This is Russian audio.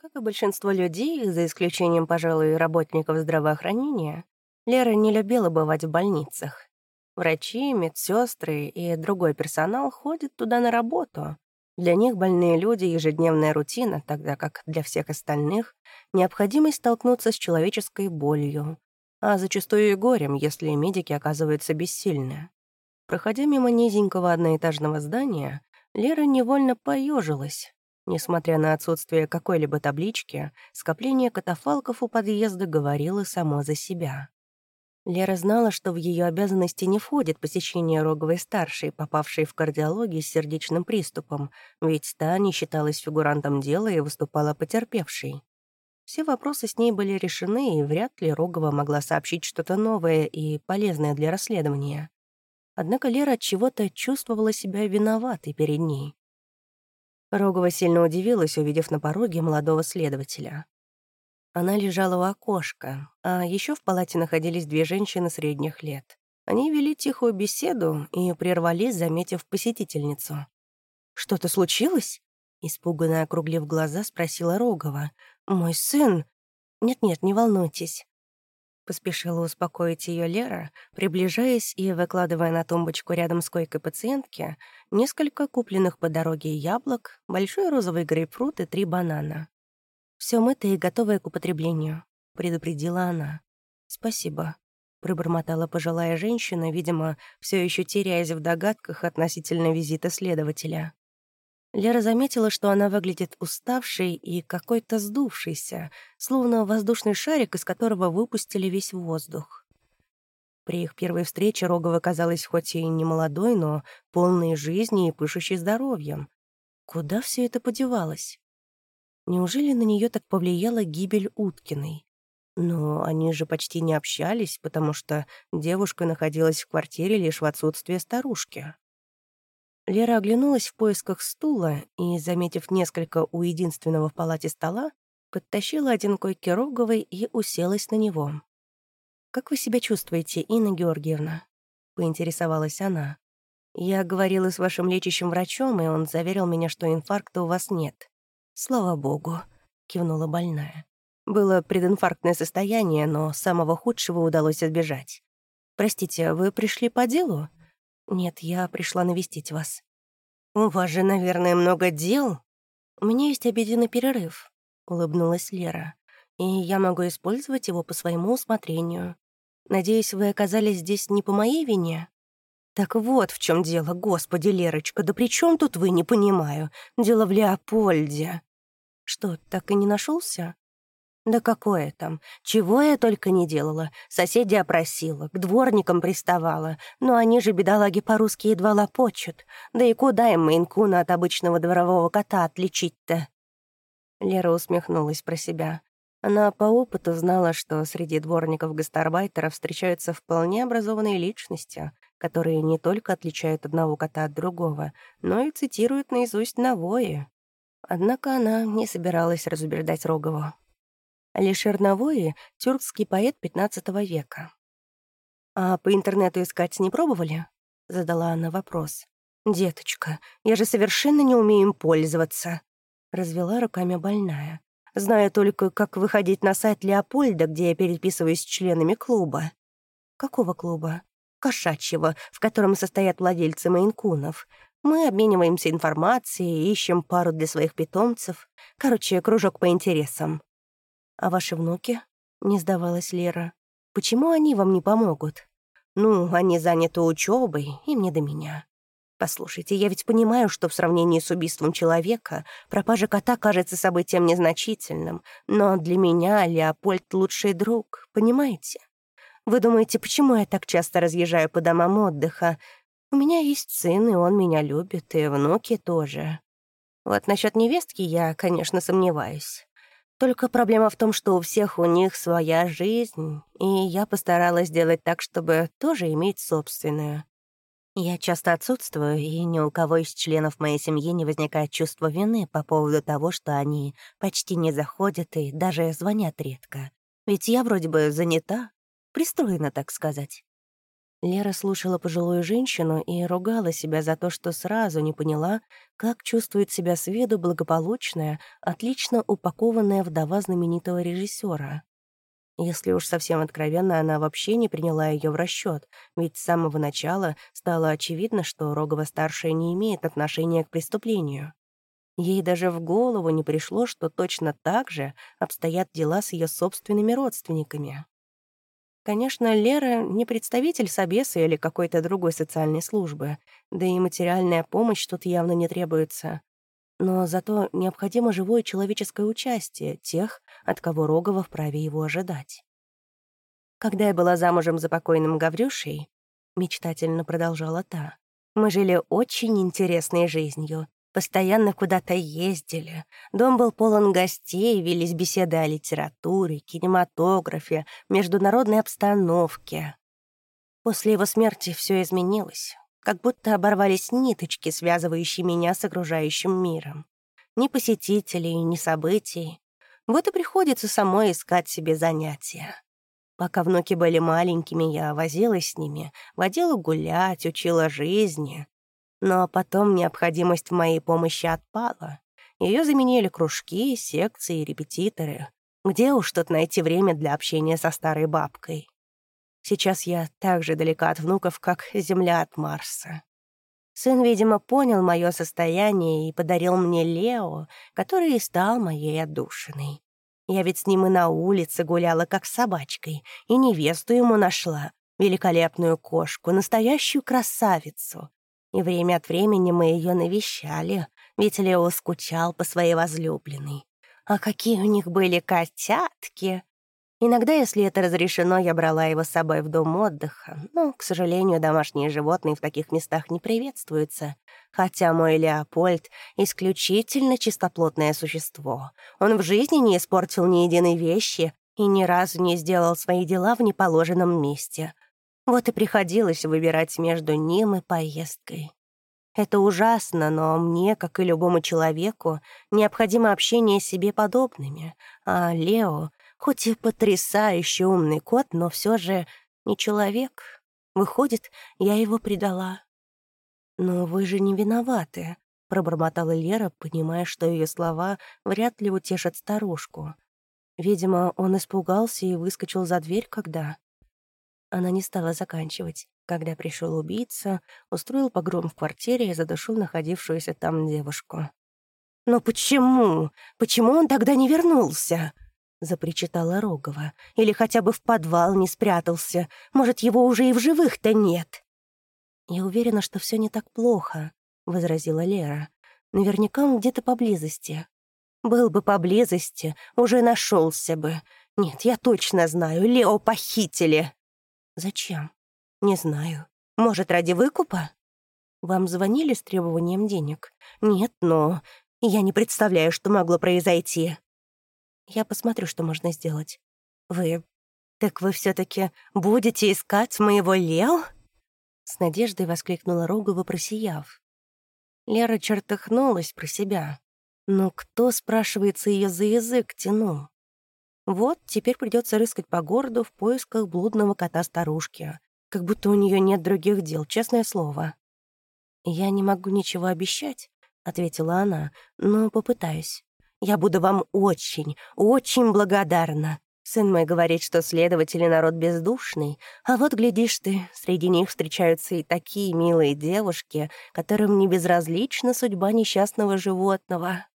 Как и большинство людей, за исключением, пожалуй, работников здравоохранения, Лера не любила бывать в больницах. Врачи, медсестры и другой персонал ходят туда на работу. Для них больные люди — ежедневная рутина, тогда как для всех остальных — необходимость столкнуться с человеческой болью, а зачастую и горем, если медики оказываются бессильны. Проходя мимо низенького одноэтажного здания, Лера невольно поежилась. Несмотря на отсутствие какой-либо таблички, скопление катафалков у подъезда говорило само за себя. Лера знала, что в ее обязанности не входит посещение Роговой-старшей, попавшей в кардиологию с сердечным приступом, ведь та не считалась фигурантом дела и выступала потерпевшей. Все вопросы с ней были решены, и вряд ли Рогова могла сообщить что-то новое и полезное для расследования. Однако Лера от чего-то чувствовала себя виноватой перед ней. Рогова сильно удивилась, увидев на пороге молодого следователя. Она лежала у окошка, а еще в палате находились две женщины средних лет. Они вели тихую беседу и прервались, заметив посетительницу. «Что-то случилось?» Испуганно округлив глаза, спросила Рогова. «Мой сын...» «Нет-нет, не волнуйтесь. Поспешила успокоить ее Лера, приближаясь и выкладывая на тумбочку рядом с койкой пациентки несколько купленных по дороге яблок, большой розовый грейпфрут и три банана. Все мытое и готовое к употреблению», — предупредила она. «Спасибо», — пробормотала пожилая женщина, видимо, все еще теряясь в догадках относительно визита следователя. Лера заметила, что она выглядит уставшей и какой-то сдувшейся, словно воздушный шарик, из которого выпустили весь воздух. При их первой встрече Рогова казалась хоть и не молодой, но полной жизни и пышущей здоровьем. Куда все это подевалось? Неужели на нее так повлияла гибель Уткиной? Но они же почти не общались, потому что девушка находилась в квартире лишь в отсутствие старушки. Лера оглянулась в поисках стула и, заметив несколько у единственного в палате стола, подтащила один койки Роговой и уселась на него. «Как вы себя чувствуете, Инна Георгиевна?» — поинтересовалась она. «Я говорила с вашим лечащим врачом, и он заверил меня, что инфаркта у вас нет». «Слава богу», — кивнула больная. «Было прединфарктное состояние, но самого худшего удалось избежать. Простите, вы пришли по делу?» «Нет, я пришла навестить вас». «У вас же, наверное, много дел?» «У меня есть обеденный перерыв», — улыбнулась Лера. «И я могу использовать его по своему усмотрению. Надеюсь, вы оказались здесь не по моей вине?» «Так вот в чем дело, господи, Лерочка, да при чем тут вы, не понимаю? Дело в Леопольде». «Что, так и не нашелся? Да какое там? Чего я только не делала. Соседи опросила, к дворникам приставала. Но они же, бедолаги, по-русски едва лопочут. Да и куда им Мейнкуна от обычного дворового кота отличить-то? Лера усмехнулась про себя. Она по опыту знала, что среди дворников-гастарбайтеров встречаются вполне образованные личности, которые не только отличают одного кота от другого, но и цитируют наизусть навои. Однако она не собиралась разубеждать Рогову. Алишер Навои — тюркский поэт XV века. «А по интернету искать не пробовали?» — задала она вопрос. «Деточка, я же совершенно не умею им пользоваться», — развела руками больная. «Знаю только, как выходить на сайт Леопольда, где я переписываюсь с членами клуба». «Какого клуба?» «Кошачьего, в котором состоят владельцы мейнкунов. Мы обмениваемся информацией, ищем пару для своих питомцев. Короче, кружок по интересам». «А ваши внуки?» — не сдавалась Лера. «Почему они вам не помогут?» «Ну, они заняты учебой, им не до меня». «Послушайте, я ведь понимаю, что в сравнении с убийством человека пропажа кота кажется событием незначительным, но для меня Леопольд — лучший друг, понимаете? Вы думаете, почему я так часто разъезжаю по домам отдыха? У меня есть сын, и он меня любит, и внуки тоже. Вот насчет невестки я, конечно, сомневаюсь. Только проблема в том, что у всех у них своя жизнь, и я постаралась сделать так, чтобы тоже иметь собственную. Я часто отсутствую, и ни у кого из членов моей семьи не возникает чувства вины по поводу того, что они почти не заходят и даже звонят редко. Ведь я вроде бы занята, пристроена, так сказать. Лера слушала пожилую женщину и ругала себя за то, что сразу не поняла, как чувствует себя с виду благополучная, отлично упакованная вдова знаменитого режиссера. Если уж совсем откровенно, она вообще не приняла ее в расчет, ведь с самого начала стало очевидно, что Рогова-старшая не имеет отношения к преступлению. Ей даже в голову не пришло, что точно так же обстоят дела с ее собственными родственниками. Конечно, Лера не представитель Собеса или какой-то другой социальной службы, да и материальная помощь тут явно не требуется. Но зато необходимо живое человеческое участие тех, от кого Рогова вправе его ожидать. Когда я была замужем за покойным Гаврюшей, мечтательно продолжала та, мы жили очень интересной жизнью, Постоянно куда-то ездили. Дом был полон гостей, велись беседы о литературе, кинематографе, международной обстановке. После его смерти все изменилось. Как будто оборвались ниточки, связывающие меня с окружающим миром. Ни посетителей, ни событий. Вот и приходится самой искать себе занятия. Пока внуки были маленькими, я возилась с ними, водила гулять, учила жизни. Но потом необходимость в моей помощи отпала. Ее заменили кружки, секции, репетиторы. Где уж тут найти время для общения со старой бабкой? Сейчас я так же далека от внуков, как Земля от Марса. Сын, видимо, понял мое состояние и подарил мне Лео, который и стал моей отдушиной. Я ведь с ним и на улице гуляла, как с собачкой, и невесту ему нашла, великолепную кошку, настоящую красавицу и время от времени мы ее навещали, ведь Лео скучал по своей возлюбленной. А какие у них были котятки! Иногда, если это разрешено, я брала его с собой в дом отдыха, но, к сожалению, домашние животные в таких местах не приветствуются. Хотя мой Леопольд — исключительно чистоплотное существо. Он в жизни не испортил ни единой вещи и ни разу не сделал свои дела в неположенном месте — вот и приходилось выбирать между ним и поездкой. Это ужасно, но мне, как и любому человеку, необходимо общение с себе подобными. А Лео, хоть и потрясающе умный кот, но все же не человек. Выходит, я его предала. «Но вы же не виноваты», — пробормотала Лера, понимая, что ее слова вряд ли утешат старушку. Видимо, он испугался и выскочил за дверь, когда... Она не стала заканчивать. Когда пришел убийца, устроил погром в квартире и задушил находившуюся там девушку. «Но почему? Почему он тогда не вернулся?» — запричитала Рогова. «Или хотя бы в подвал не спрятался. Может, его уже и в живых-то нет?» «Я уверена, что все не так плохо», — возразила Лера. «Наверняка он где-то поблизости». «Был бы поблизости, уже нашелся бы. Нет, я точно знаю, Лео похитили». «Зачем?» «Не знаю. Может, ради выкупа?» «Вам звонили с требованием денег?» «Нет, но я не представляю, что могло произойти». «Я посмотрю, что можно сделать». «Вы... Так вы все таки будете искать моего Лео?» С надеждой воскликнула Рогова, просияв. Лера чертыхнулась про себя. «Ну кто, спрашивается, ее за язык тянул?» Вот, теперь придется рыскать по городу в поисках блудного кота-старушки. Как будто у нее нет других дел, честное слово. «Я не могу ничего обещать», — ответила она, — «но попытаюсь. Я буду вам очень, очень благодарна. Сын мой говорит, что следователи народ бездушный, а вот, глядишь ты, среди них встречаются и такие милые девушки, которым не безразлична судьба несчастного животного.